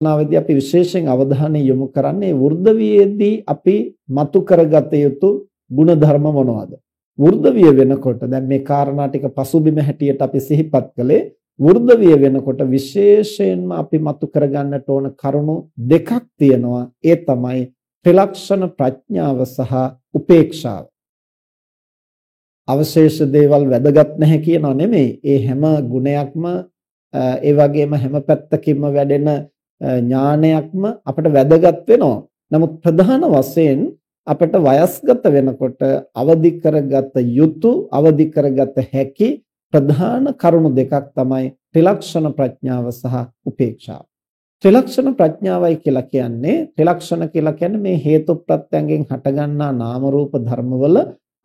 නාවදී අපි විශේෂයෙන් අවධානය යොමු කරන්නේ වෘද්ධවියේදී අපි මතු කරගත යුතු ಗುಣධර්ම මොනවද? වෘද්ධවිය වෙනකොට දැන් මේ කාරණා ටික පසුබිම හැටියට අපි සිහිපත් කළේ වෘද්ධවිය වෙනකොට විශේෂයෙන්ම අපි මතු කරගන්නට ඕන කරුණු දෙකක් තියෙනවා. ඒ තමයි ත්‍රිලක්ෂණ ප්‍රඥාව සහ උපේක්ෂාව. අවශේෂ දේවල් වැදගත් නැහැ කියනවා නෙමෙයි. ඒ හැම ගුණයක්ම ඒ වගේම හැම පැත්තකින්ම වැඩෙන ඥානයක්ම අපිට වැදගත් වෙනවා. නමුත් ප්‍රධාන වශයෙන් අපිට වයස්ගත වෙනකොට අවදි කරගත යුතු අවදි කරගත හැකි ප්‍රධාන කරුණු දෙකක් තමයි ත්‍රිලක්ෂණ ප්‍රඥාව සහ උපේක්ෂාව. ත්‍රිලක්ෂණ ප්‍රඥාවයි කියලා කියන්නේ ත්‍රිලක්ෂණ කියලා කියන්නේ මේ හේතු ප්‍රත්‍යයෙන් හටගන්නා නාම රූප ධර්මවල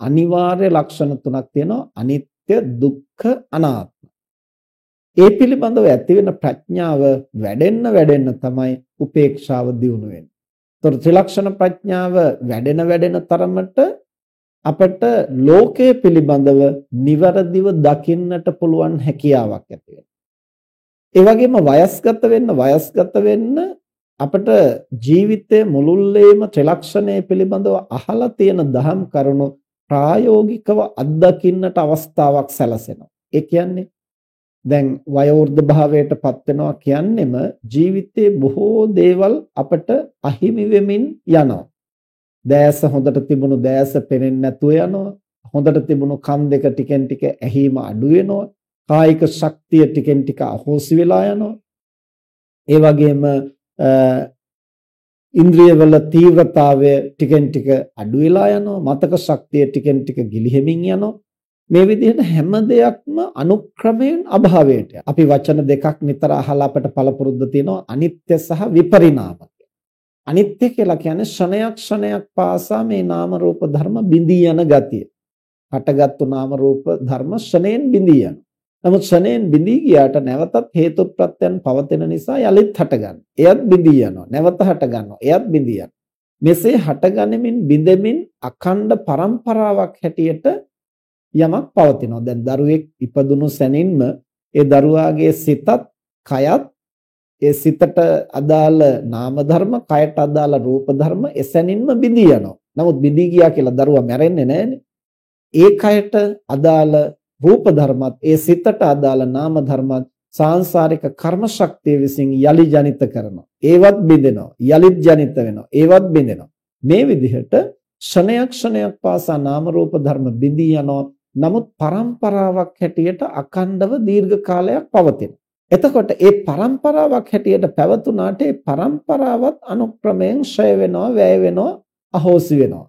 අනිවාර්ය ලක්ෂණ තුනක් තියෙනවා අනිත්‍ය දුක්ඛ අනාත්ම. ඒ පිළිබඳව ඇති වෙන ප්‍රඥාව වැඩෙන්න වැඩෙන්න තමයි උපේක්ෂාව දියුණු වෙන්නේ. ඒතර ත්‍රිලක්ෂණ ප්‍රඥාව වැඩෙන වැඩෙන තරමට අපට ලෝකයේ පිළිබඳව નિවරදිව දකින්නට පුළුවන් හැකියාවක් ඇති වෙනවා. ඒ වගේම වයස්ගත වෙන්න වයස්ගත වෙන්න අපට ජීවිතයේ මුළුල්ලේම ත්‍රිලක්ෂණය පිළිබඳව අහලා තියෙන දහම් කරුණු ප්‍රායෝගිකව අත්දකින්නට අවස්ථාවක් සැලසෙනවා. ඒ කියන්නේ දැන් වයෝවෘද්ධ භාවයටපත් වෙනවා කියන්නෙම ජීවිතයේ බොහෝ දේවල් අපට අහිමි වෙමින් යනවා. දෑස හොඳට තිබුණු දෑස පෙනෙන්නේ නැතුව යනවා. හොඳට තිබුණු කන් දෙක ටිකෙන් ටික ඇහිම අඩු වෙනවා. කායික ශක්තිය ටිකෙන් ටික අහෝසි වෙලා යනවා. ඒ වගේම ඉන්ද්‍රියවල තීව්‍රතාවය ටිකෙන් ටික අඩු වෙලා යනවා. මතක ශක්තිය ටිකෙන් ටික ගිලිහෙමින් යනවා. මේ විදිහට හැම දෙයක්ම අනුක්‍රමයෙන් අභාවයට. අපි වචන දෙකක් නිතර අහලා අපට පළපුරුද්ද තියෙනවා අනිත්‍ය සහ විපරිණාම. අනිත්‍ය කියලා කියන්නේ ක්ෂණයක් ක්ෂණයක් පාසා මේ නාම රූප ධර්ම බිඳී යන ගතිය. හටගත්තු නාම රූප ධර්ම ක්ෂණයෙන් බිඳී යන. නමුත් ක්ෂණයෙන් බිඳී ගියාට නැවතත් හේතු ප්‍රත්‍යයන් පවතින නිසා යලිත් හටගන්න. එයත් බිඳී යනවා. නැවත හට ගන්නවා. එයත් බිඳී යනවා. මෙසේ හටගැනීමෙන් බිඳෙමින් අඛණ්ඩ පරම්පරාවක් හැටියට යමක් පවතිනවා. දැන් දරුවෙක් ඉපදුණු සැනින්ම ඒ දරුවාගේ සිතත් කයත් ඒ සිතට අදාළ නාම ධර්ම, කයට අදාළ රූප ධර්ම එසැනින්ම බිඳී යනවා. නමුත් බිඳී ගියා කියලා දරුවා මැරෙන්නේ නැහනේ. ඒ කයට අදාළ රූප ධර්මත්, ඒ සිතට අදාළ නාම ධර්මත් සාංශාරික කර්ම ශක්තිය විසින් යලි ජනිත කරනවා. ඒවත් බිඳෙනවා. යලිත් ජනිත වෙනවා. ඒවත් බිඳෙනවා. මේ විදිහට ක්ෂණයක් ක්ෂණයක් පාසා නාම රූප ධර්ම බිඳී යනවා. නමුත් પરම්පරාවක් හැටියට අඛණ්ඩව දීර්ඝ කාලයක් පවතින. එතකොට ඒ પરම්පරාවක් හැටියට පැවතුනාට ඒ પરම්පරාවත් අනුක්‍රමයෙන් ෂය වෙනවා, වැය වෙනවා, අහෝසි වෙනවා.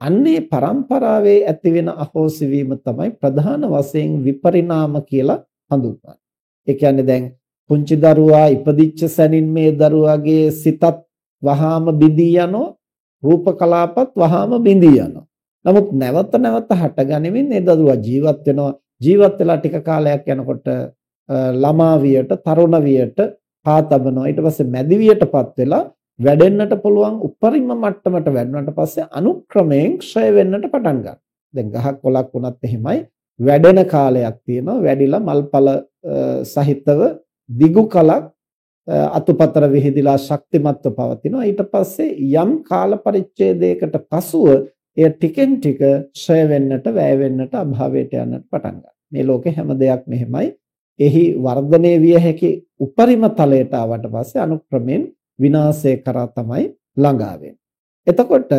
අන්නේ પરම්පරාවේ ඇතිවෙන අහෝසි වීම තමයි ප්‍රධාන වශයෙන් විපරිණාම කියලා හඳුන්වන්නේ. ඒ කියන්නේ දැන් පුංචි දරුවා ඉපදිච්ච සැනින් මේ දරුවාගේ සිතත් වහාම බිඳී යනවා, රූප කලාපත් වහාම බිඳී යනවා. නමුත් නැවත නැවත හටගනිමින් ඒ දරුවා ජීවත් වෙනවා. ජීවත් වෙලා ටික කාලයක් යනකොට ළමා වියට, තරුණ වියට පා තබනවා. ඊට පස්සේ මැදි වියටපත් වෙලා වැඩෙන්නට පුළුවන් උපරිම මට්ටමට වැඩුණාට පස්සේ අනුක්‍රමයෙන් ක්ෂය වෙන්නට පටන් ගන්නවා. දැන් ගහක් කොලක් වුණත් එහෙමයි වැඩෙන කාලයක් තියෙනවා. වැඩිලා මල්පල සහිතව දිගු කලක් අතුපතර විහිදිලා ශක්තිමත්ව පවතිනවා. ඊට පස්සේ යම් කාල පරිච්ඡේදයකට පසුව එය ටිකෙන් ටික ක්ෂය වෙන්නට, වැය වෙන්නට, අභාවයට යන්නට පටන් ගන්නවා. මේ ලෝකේ හැම දෙයක් මෙහෙමයි. එහි වර්ධනය විය හැකි උපරිම තලයට ආවට පස්සේ අනුක්‍රමෙන් විනාශය කරා තමයි ළඟා එතකොට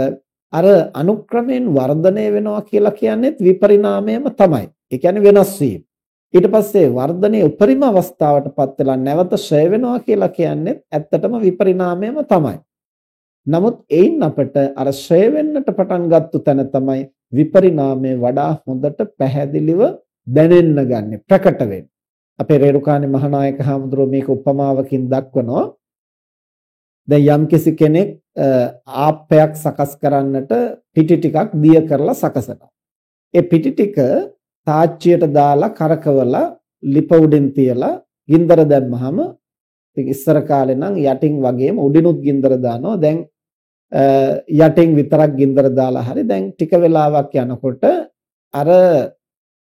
අර අනුක්‍රමෙන් වර්ධනය වෙනවා කියලා කියන්නේත් විපරිණාමයම තමයි. ඒ කියන්නේ වෙනස් වීම. ඊට පස්සේ වර්ධනයේ උපරිම අවස්ථාවටපත් වෙලා නැවත ඡය වෙනවා කියලා කියන්නේ ඇත්තටම විපරිණාමයම තමයි. නමුත් එයින් අපට අර ශ්‍රය වෙන්නට පටන් ගත්ත තැන තමයි විපරිණාමය වඩා හොඳට පැහැදිලිව දැනෙන්න ගන්නෙ ප්‍රකට වෙන්නේ. අපේ රේරුකාණේ මහානායක හාමුදුරුවෝ මේක උපමාවකින් දක්වනවා. දැන් යම්කිසි කෙනෙක් ආප්පයක් සකස් කරන්නට පිටි ටිකක් දිය කරලා සකසනවා. ඒ පිටි ටික තාච්චියට දාලා කරකවලා ලිප උඩින් තියලා ගින්දර දැම්මහම ඉතින් ඉස්සර කාලේ නම් යටින් වගේම උඩිනුත් ගින්දර දානවා. දැන් යටින් විතරක් ගින්දර දාලා හරි දැන් ටික වෙලාවක් යනකොට අර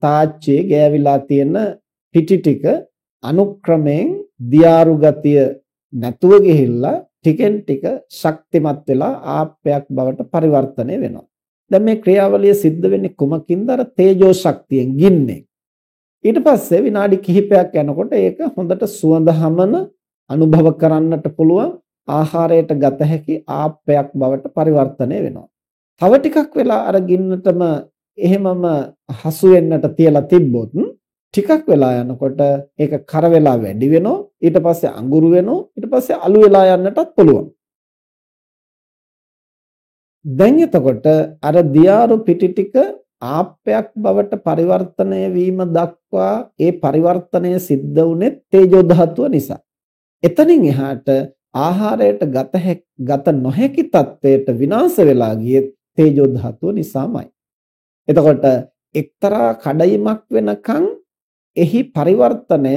තාච්චියේ ගෑවිලා තියෙන පිටි ටික අනුක්‍රමයෙන් දියාරු ගතිය නැතුව ගිහිල්ලා ටිකෙන් ටික ශක්තිමත් වෙලා ආප්පයක් බවට පරිවර්තනය වෙනවා. දැන් මේ ක්‍රියාවලිය සිද්ධ වෙන්නේ කුමකින්ද? අර තේජෝ ශක්තියෙන් ගින්නේ. ඊට පස්සේ විනාඩි කිහිපයක් යනකොට ඒක හොඳට සුවඳ හමන අනුභව කරන්නට පුළුවන් ආහාරයට ගත හැකි ආප්පයක් බවට පරිවර්තනය වෙනවා. තව ටිකක් වෙලා අර ගින්නටම එහෙමම හසු වෙන්නට තියලා තිබ්බොත් ටිකක් වෙලා යනකොට ඒක කර වෙලා වැඩි වෙනවා. ඊට පස්සේ අඟුරු වෙනවා. ඊට පස්සේ අලු වෙලා යන්නටත් පුළුවන්. දැන් එතකොට අර දියාරු පිටි ටික ආප්පයක් බවට පරිවර්තනය වීම දක්වා ඒ පරිවර්තනය සිද්ධ වුනේ තේජෝ ධාතුව නිසා. එතනින් එහාට ආහාරයට ගත ගත නොහැකි තත්වයට විනාශ වෙලා ගියේ තේජෝ ධාතුව නිසාමයි එතකොට එක්තරා කඩයිමක් වෙනකන් එහි පරිවර්තනය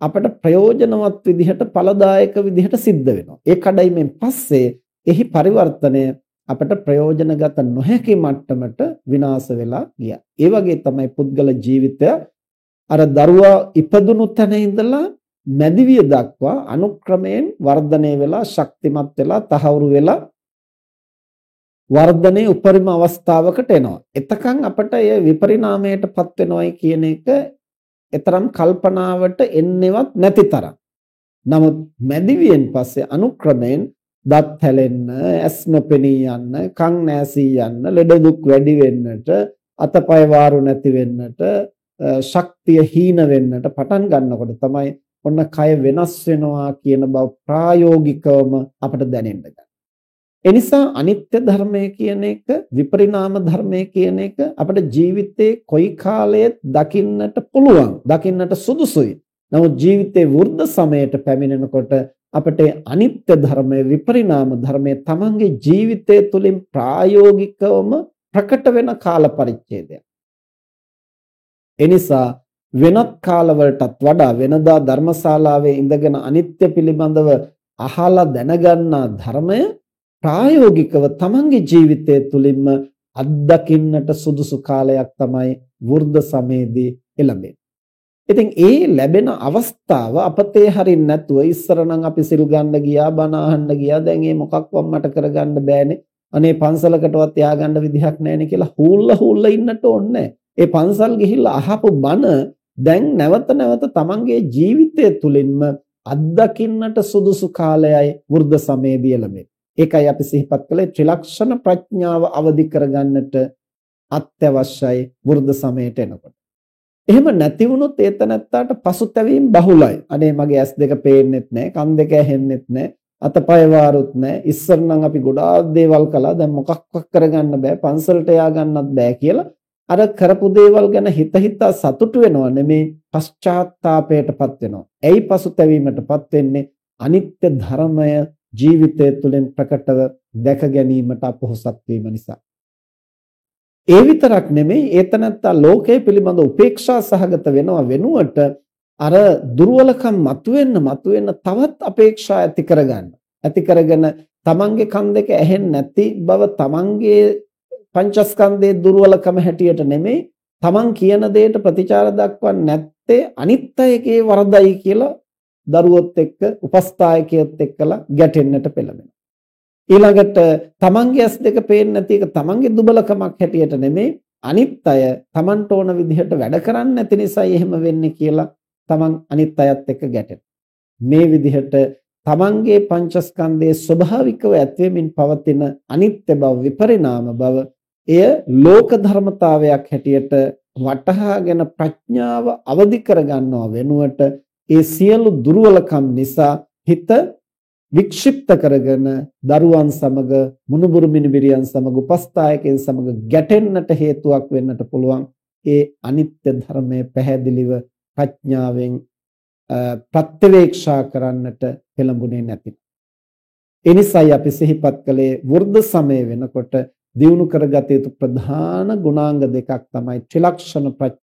අපට ප්‍රයෝජනවත් විදිහට ඵලදායක විදිහට සිද්ධ වෙනවා. ඒ කඩයිමෙන් පස්සේ එහි පරිවර්තනය අපට ප්‍රයෝජනගත නොහැකි මට්ටමට විනාශ වෙලා ගියා. ඒ වගේ තමයි පුද්ගල ජීවිතය අර දරුවා ඉපදුණු තැන ඉඳලා මැදිවිය දක්වා අනුක්‍රමයෙන් වර්ධනය වෙලා ශක්තිමත් වෙලා තහවුරු වෙලා වර්ධනයේ උපරිම අවස්ථාවකට එනවා. එතකන් අපට එය විපරිණාමයටපත් වෙනවයි කියන එක එතරම් කල්පනාවට එන්නේවත් නැති තරම්. නමුත් මැදිවියෙන් පස්සේ අනුක්‍රමයෙන් දත් හැලෙන්න, ඇස් නොපෙනී යන්න, කන් නැසී යන්න, ලෙඩ දුක් වැඩි වෙන්නට, අතපය වාරු නැති වෙන්නට, ශක්තිය හීන වෙන්නට පටන් ගන්නකොට තමයි ඔන්න කය වෙනස් වෙනවා කියන බව ප්‍රායෝගිකවම අපට දැනෙන්න ගන්නේ. එනිසා අනිත්‍ය ධර්මය කියන එක විපරිණාම ධර්මය කියන එක අපේ ජීවිතේ කොයි කාලයෙත් දකින්නට පුළුවන් දකින්නට සුදුසුයි නමුත් ජීවිතේ වෘද්ධ සමයට පැමිණෙනකොට අපට අනිත්‍ය ධර්මය විපරිණාම ධර්මය තමන්ගේ ජීවිතය තුළින් ප්‍රායෝගිකවම ප්‍රකට වෙන කාල පරිච්ඡේදයක් එනිසා වෙනත් කාලවලටත් වඩා වෙනදා ධර්මශාලාවේ ඉඳගෙන අනිත්‍ය පිළිබඳව අහලා දැනගන්නා ධර්මය ප්‍රායෝගිකව තමන්ගේ ජීවිතය තුළින්ම අත්දකින්නට සුදුසු කාලයක් තමයි වෘද්ධ සමයේදී එළඹෙන්නේ. ඉතින් ඒ ලැබෙන අවස්ථාව අපතේ හරින්න නැතුව ඉස්සර නම් අපි සිල් ගන්න ගියා බණ අහන්න ගියා දැන් මේ මොකක්වත් මට කරගන්න බෑනේ අනේ පන්සලකටවත් ය아가න්න විදිහක් නැහැනේ කියලා හූල්ලා හූල්ලා ඉන්නට ඕනේ ඒ පන්සල් ගිහිල්ලා අහපු බණ දැන් නැවත නැවත තමන්ගේ ජීවිතය තුළින්ම අත්දකින්නට සුදුසු කාලයයි වෘද්ධ සමයේදී ලැබෙන්නේ ඒකයි අපි සිහිපත් කළේ ත්‍රිලක්ෂණ ප්‍රඥාව අවදි කරගන්නට අත්‍යවශ්‍යයි වෘද්ධ සමයට එනකොට. එහෙම නැති වුණොත් ඒ තනත්තාට පසුතැවීම් බහුලයි. අනේ මගේ ඇස් දෙක පේන්නෙත් නැහැ, කන් දෙක ඇහෙන්නෙත් නැහැ, අතපය වාරුත් නැහැ. ඉස්සර නම් අපි ගොඩාක් දේවල් කළා. දැන් මොකක්වත් කරගන්න බෑ. පන්සලට යා ගන්නත් බෑ කියලා අර කරපු දේවල් ගැන හිත හිතා සතුටු වෙනව නෙමේ පශ්චාත්තාපයටපත් වෙනවා. ඇයි පසුතැවීමටපත් වෙන්නේ? අනිත්‍ය ධර්මය ජීවිතය තුළින් ප්‍රකටව දැක ගැනීමට අපොහසත් වීම නිසා. ඒ විතරක් නෙමෙයි ඒතනත්තා ලෝකයේ පිළිබඳ උපේක්ෂා සහගත වෙනව වෙනුවට අර දුර්වලකම් මතුවෙන්න මතුවෙන්න තවත් අපේක්ෂා ඇති කරගන්න. ඇති කරගෙන තමන්ගේ කන් දෙක ඇහෙන්නේ නැති බව තමන්ගේ පංචස්කන්ධයේ දුර්වලකම හැටියට නෙමෙයි තමන් කියන දෙයට ප්‍රතිචාර දක්වන්නේ නැත්තේ අනිත් අයගේ වරදයි කියලා දරුවොත් එක්ක උපස්ථායකයොත් එක්කලා ගැටෙන්නට පෙළඹෙනවා. ඊළඟට තමන්ගේ ඇස් දෙක පේන්නේ නැති එක තමන්ගේ දුබලකමක් හැටියට නෙමෙයි අනිත් අය තමන්ට ඕන විදිහට වැඩ කරන්නේ නැති නිසායි එහෙම වෙන්නේ කියලා තමන් අනිත් අයත් එක්ක ගැටෙනවා. මේ විදිහට තමන්ගේ පංචස්කන්ධයේ ස්වභාවිකව ඇතිවෙමින් පවතින අනිත්‍ය බව විපරිණාම බව එය ලෝක ධර්මතාවයක් හැටියට වටහාගෙන ප්‍රඥාව අවදි කරගන්නව වෙනුවට ඒ සියලු දුර්වලකම් නිසා හිත වික්ෂිප්ත කරගෙන දරුවන් සමග මුණුබුරු මිනිබිරියන් සමග උපස්ථායකයන් සමග ගැටෙන්නට හේතුවක් වෙන්නට පුළුවන් ඒ අනිත්‍ය ධර්මයේ පැහැදිලිව ප්‍රඥාවෙන් ප්‍රත්‍යවේක්ෂා කරන්නට පෙළඹුණේ නැති. එනිසායි අපි සිහිපත් කළේ වෘද්ධ සමය වෙනකොට දියුණු කරගත යුතු ප්‍රධාන ගුණාංග දෙකක් තමයි ත්‍රිලක්ෂණ